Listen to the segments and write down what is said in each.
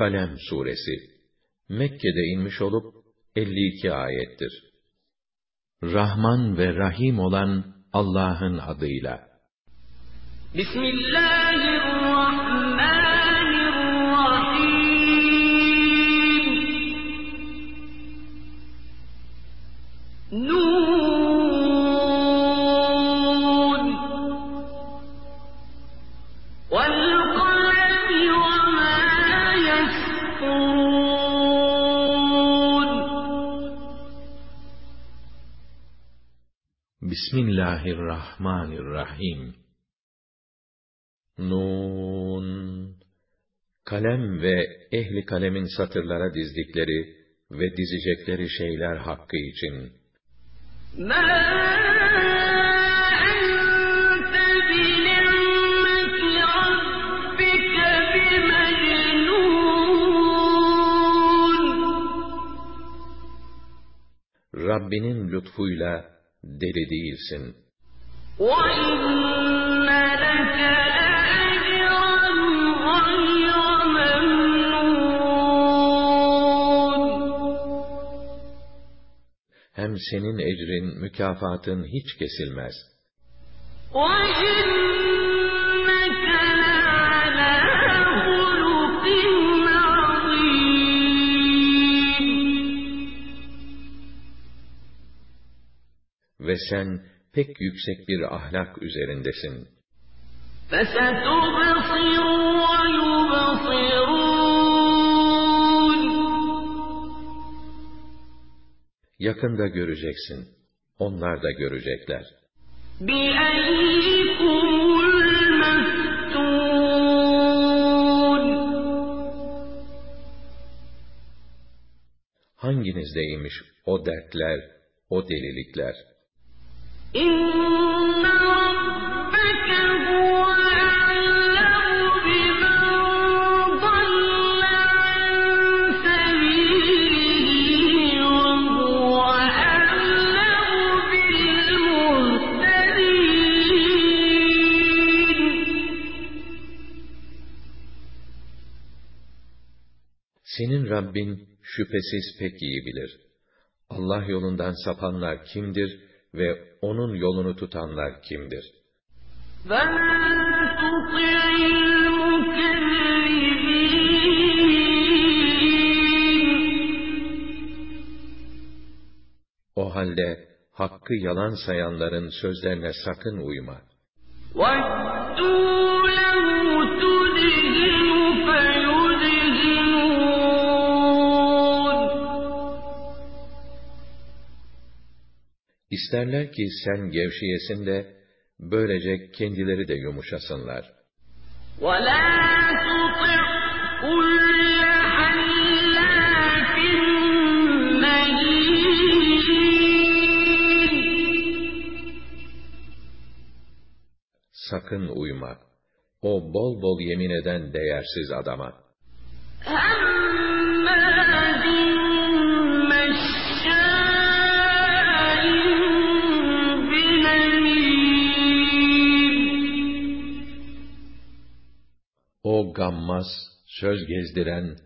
Kalem suresi Mekke'de inmiş olup 52 ayettir. Rahman ve Rahim olan Allah'ın adıyla. Bismillahirrahmanirrahim. Bismillahirrahmanirrahim. Nun Kalem ve ehli kalemin satırlara dizdikleri ve dizecekleri şeyler hakkı için. Rabbinin lütfuyla deli değilsin. وَإِنَّ لَكَ لَأَجْرًا غَيْرَ مَمْنُونٍ Hem senin ecrin, mükafatın hiç kesilmez. وَإِنَّكَ sen pek yüksek bir ahlak üzerindesin. فَسَتُبْصِرُ وَيُبْصِرُونَ Yakında göreceksin. Onlar da görecekler. بِأَييِّكُمُ الْمَفْتُونُ Hanginizdeymiş o dertler, o delilikler? Senin Rabbin şüphesiz pek iyi bilir. Allah yolundan sapanlar kimdir ve onun yolunu tutanlar kimdir? O halde hakkı yalan sayanların sözlerine sakın uyma. وَجْ İsterler ki sen gevşeyesin de böylece kendileri de yumuşasınlar. وَلَا تُطِعْ كُلَّ حَلَّافٍ مَّهِينٍ Sakın uyma. O bol bol yemin eden değersiz adama. O gammaz, söz gezdiren,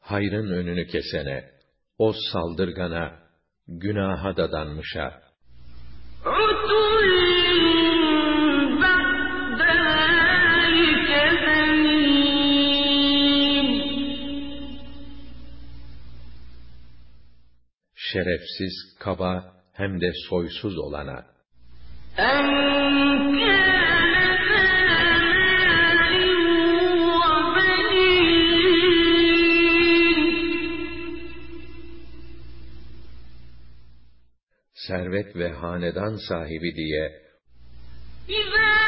Hayrın önünü kesene, o saldırgana, günaha dadanmışa, şerefsiz, kaba hem de soysuz olana. Servet ve hanedan sahibi diye İzâ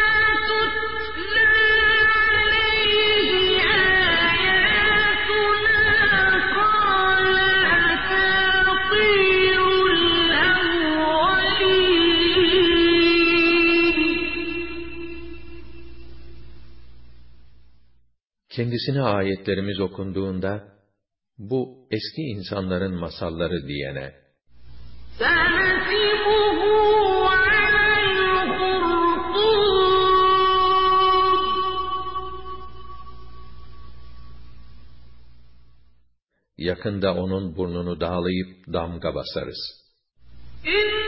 kendisine ayetlerimiz okunduğunda, bu eski insanların masalları diyene, Yakında onun burnunu dağlayıp damga basarız. İn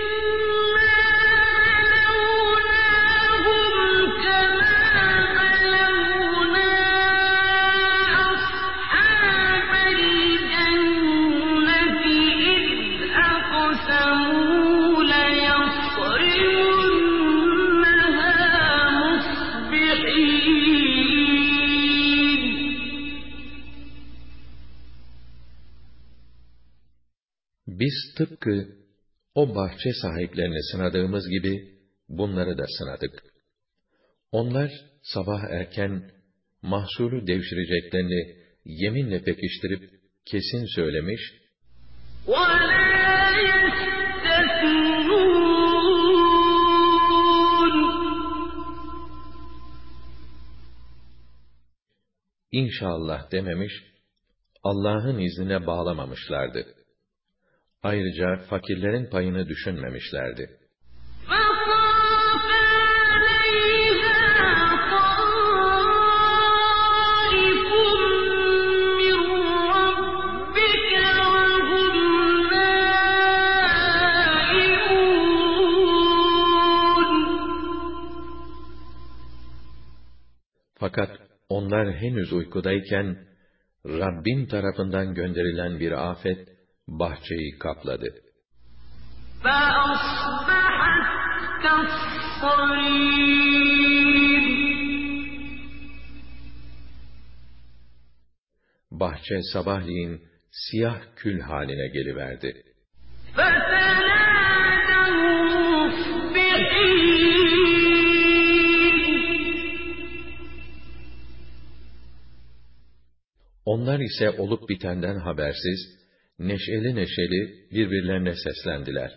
Biz tıpkı o bahçe sahiplerini sınadığımız gibi bunları da sınadık. Onlar sabah erken mahsulü devşireceklerini yeminle pekiştirip kesin söylemiş. İnşallah dememiş, Allah'ın iznine bağlamamışlardı. Ayrıca fakirlerin payını düşünmemişlerdi. Fakat onlar henüz uykudayken, Rabbin tarafından gönderilen bir afet, bahçeyi kapladı. Bahçe sabahleyin siyah kül haline geliverdi. Onlar ise olup bitenden habersiz, neşeli neşeli birbirlerine seslendiler.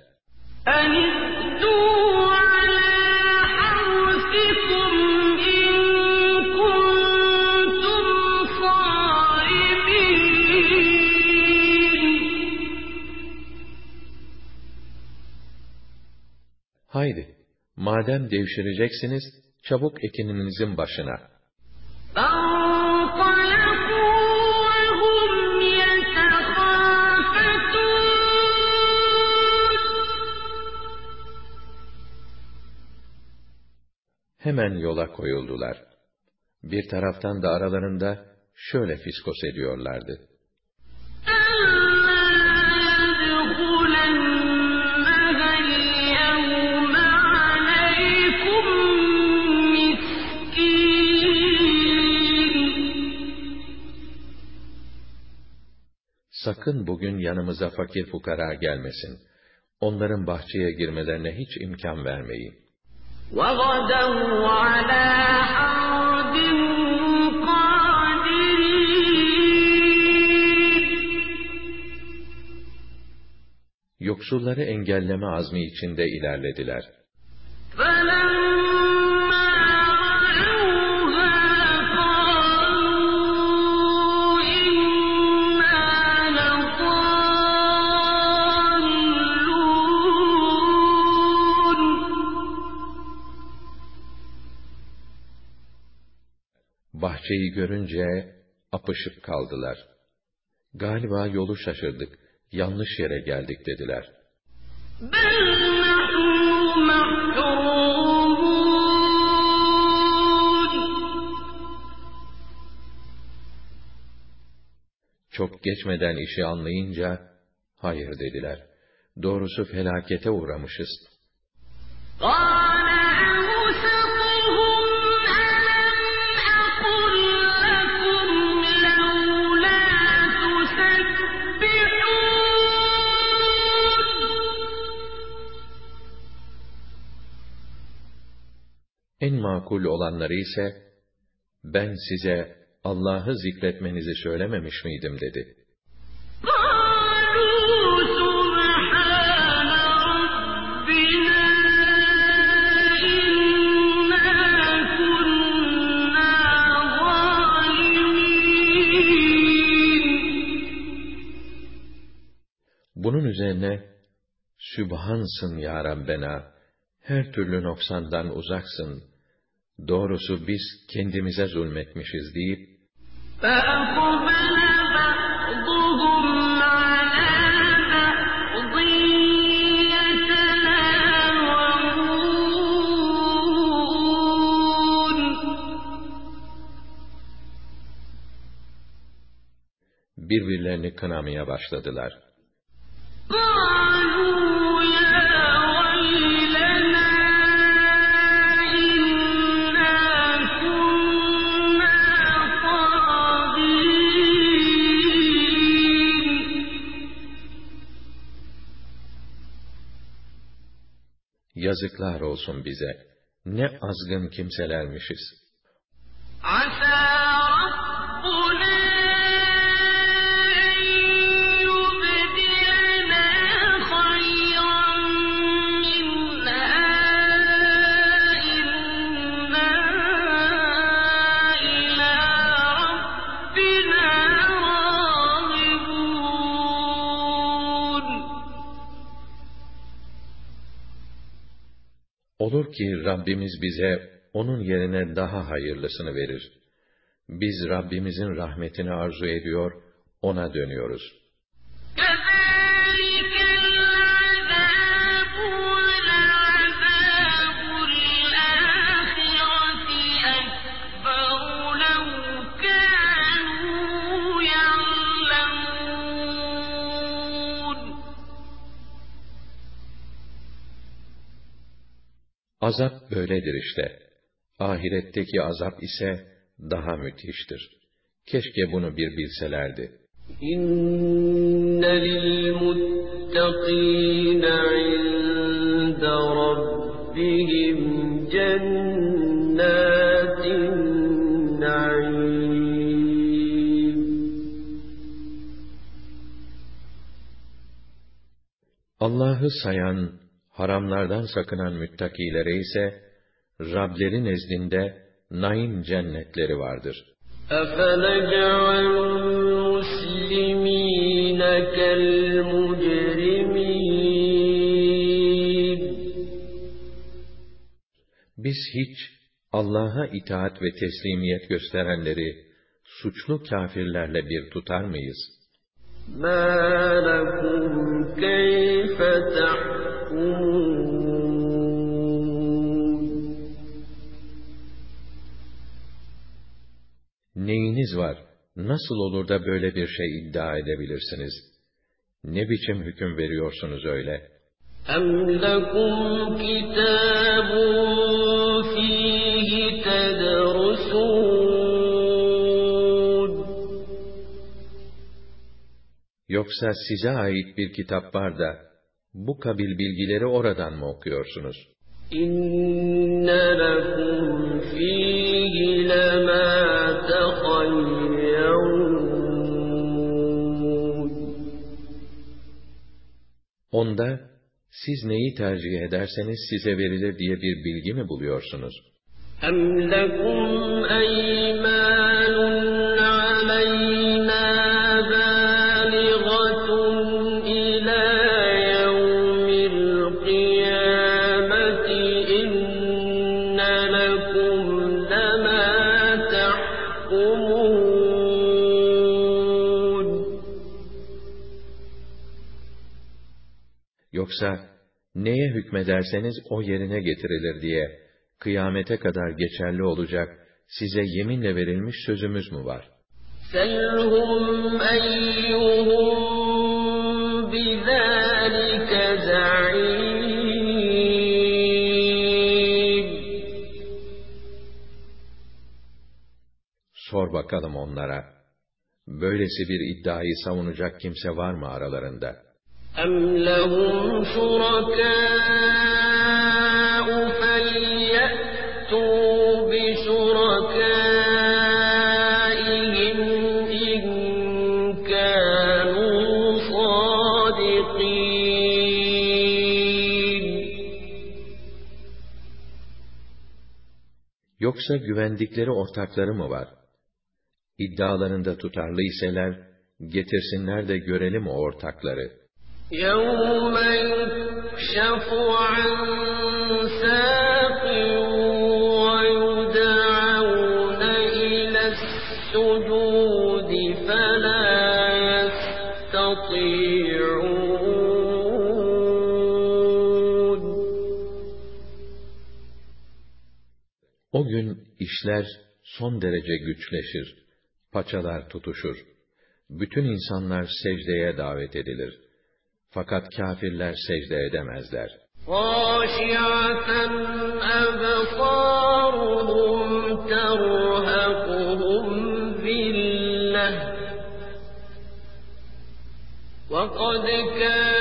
Haydi, madem devşireceksiniz, çabuk ekininizin başına.'' hemen yola koyuldular. Bir taraftan da aralarında şöyle fiskos ediyorlardı. Sakın bugün yanımıza fakir fukara gelmesin. Onların bahçeye girmelerine hiç imkan vermeyin. وَغَدَوْا عَلَىٰ حَرْدٍ قَادِرِينَ Yoksulları engelleme azmi içinde ilerlediler. bahçeyi görünce apışıp kaldılar. Galiba yolu şaşırdık, yanlış yere geldik dediler. Çok geçmeden işi anlayınca, hayır dediler. Doğrusu felakete uğramışız. En makul olanları ise, ben size Allah'ı zikretmenizi söylememiş miydim dedi. Bunun üzerine, Sübhansın ya Rabbena, her türlü noksandan uzaksın. Doğrusu biz kendimize zulmetmişiz deyip, birbirlerini kınamaya başladılar. Yazıklar olsun bize. Ne azgın kimselermişiz. Ki Rabbimiz bize onun yerine daha hayırlısını verir. Biz Rabbimizin rahmetini arzu ediyor, ona dönüyoruz. Azap böyledir işte. Ahiretteki azap ise daha müthiştir. Keşke bunu bir bilselerdi. İnne lil muttakine inde rabbihim cennetin Allah'ı sayan haramlardan sakınan müttakilere ise, Rableri nezdinde naim cennetleri vardır. أفنجعل المسلمين كالمجرمين Biz hiç Allah'a itaat ve teslimiyet gösterenleri suçlu kâfirlerle bir tutar mıyız? ما لكم كيف تحكمون Neyiniz var? Nasıl olur da böyle bir şey iddia edebilirsiniz? Ne biçim hüküm veriyorsunuz öyle? أم لكم كتاب فيه تدرسون Yoksa size ait bir kitap var da, bu kabil bilgileri oradan mı okuyorsunuz? إن لكم فيه لما Onda, siz neyi tercih ederseniz size verilir diye bir bilgi mi buluyorsunuz? أم لكم أيمان yoksa, neye hükmederseniz o yerine getirilir diye, kıyamete kadar geçerli olacak, size yeminle verilmiş sözümüz mü var? Selhum eyyuhum bizâlike Sor bakalım onlara, böylesi bir iddiayı savunacak kimse var mı aralarında? أم لهم شركاء فليأتوا بشركائهم إن كانوا صادقين Yoksa güvendikleri ortakları mı var? İddialarında tutarlı iseler, getirsinler de görelim o ortakları. يوم يكشف عن ساق ويدعون إلى السجود فلا يستطيعون O gün işler son derece güçleşir. Paçalar tutuşur. Bütün insanlar secdeye davet edilir. Fakat kâfirler secde edemezler. خاشعة أبصارهم ترهقهم ذلة وقد كانوا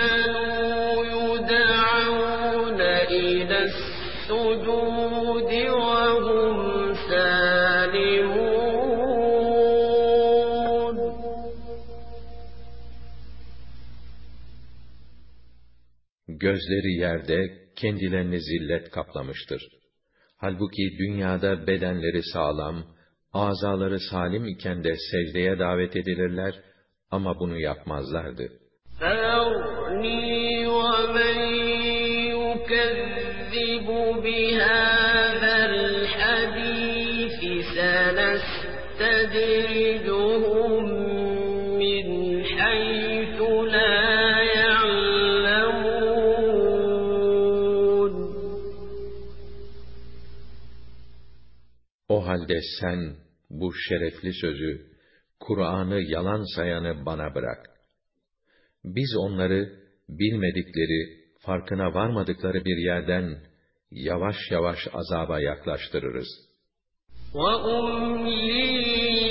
Gözleri yerde, kendilerini zillet kaplamıştır. Halbuki dünyada bedenleri sağlam, azaları salim iken de secdeye davet edilirler ama bunu yapmazlardı. فَذَرْنِي وَمَن يُكَذِّبُ بِهَٰذَا halde sen bu şerefli sözü, Kur'an'ı yalan sayanı bana bırak. Biz onları bilmedikleri, farkına varmadıkları bir yerden yavaş yavaş azaba yaklaştırırız. وَأُمْلِي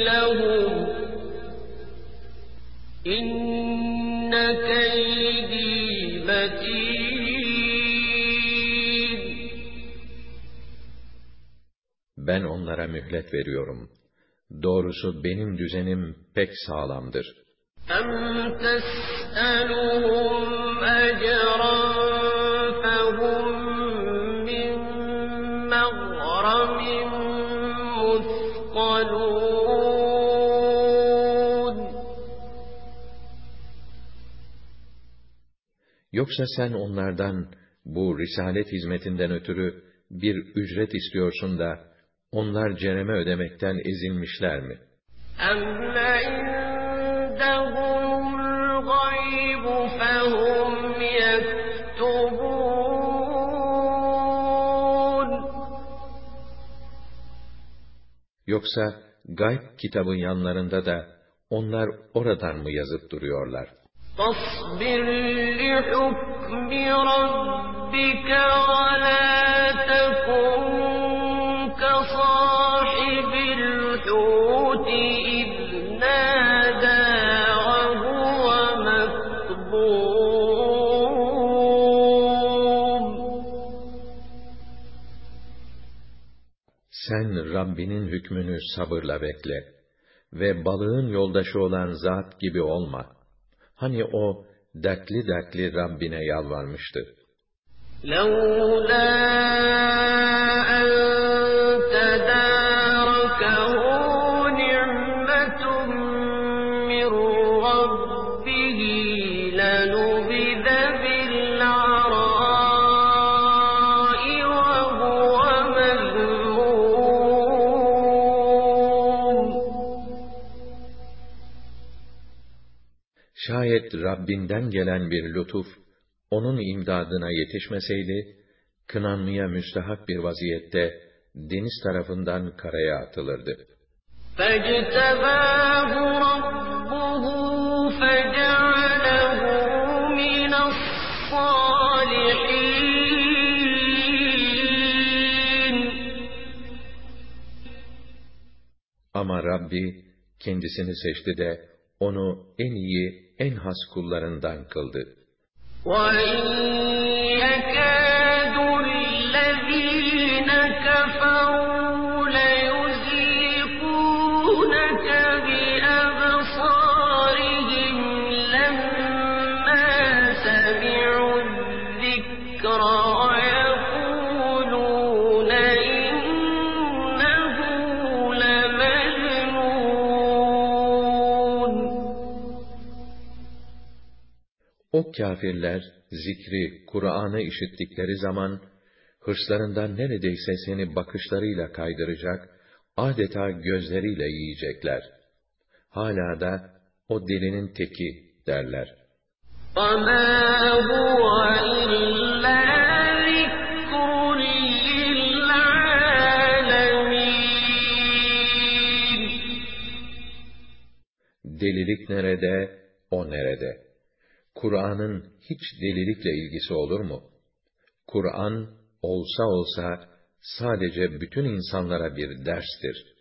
لَهُمْ إِنَّ Ben onlara mühlet veriyorum. Doğrusu benim düzenim pek sağlamdır. أَمْ تَسْأَلُهُمْ أَجْرًا فَهُم مِّن مَّغْرَمٍ مُثْقَلُونَ Yoksa sen onlardan bu risalet hizmetinden ötürü bir ücret istiyorsun da onlar cereme ödemekten ezilmişler mi? أَمْ عِندَهُمُ الْغَيْبُ فَهُمْ يَكْتُبُونَ Yoksa gayb kitabın yanlarında da onlar oradan mı yazıp duruyorlar? فاصبر لحكم ربك ولا Rabbinin hükmünü sabırla bekle ve balığın yoldaşı olan zat gibi olma. Hani o dertli dertli Rabbine yalvarmıştı. لولا Şayet Rabbinden gelen bir lütuf, onun imdadına yetişmeseydi, kınanmaya müstahak bir vaziyette deniz tarafından karaya atılırdı. فاجتباه ربه فجعله من الصالحين Ama Rabbi kendisini seçti de onu en iyi, en has kullarından kıldı. وإن kâfirler, zikri, Kur'an'ı işittikleri zaman, hırslarından neredeyse seni bakışlarıyla kaydıracak, adeta gözleriyle yiyecekler. Hala da, o delinin teki derler. وَمَا هُوَ إِلَّا ذِكْرٌ لِّلْعَالَمِينَ Delilik nerede, o nerede? Kur'an'ın hiç delilikle ilgisi olur mu? Kur'an, olsa olsa, sadece bütün insanlara bir derstir.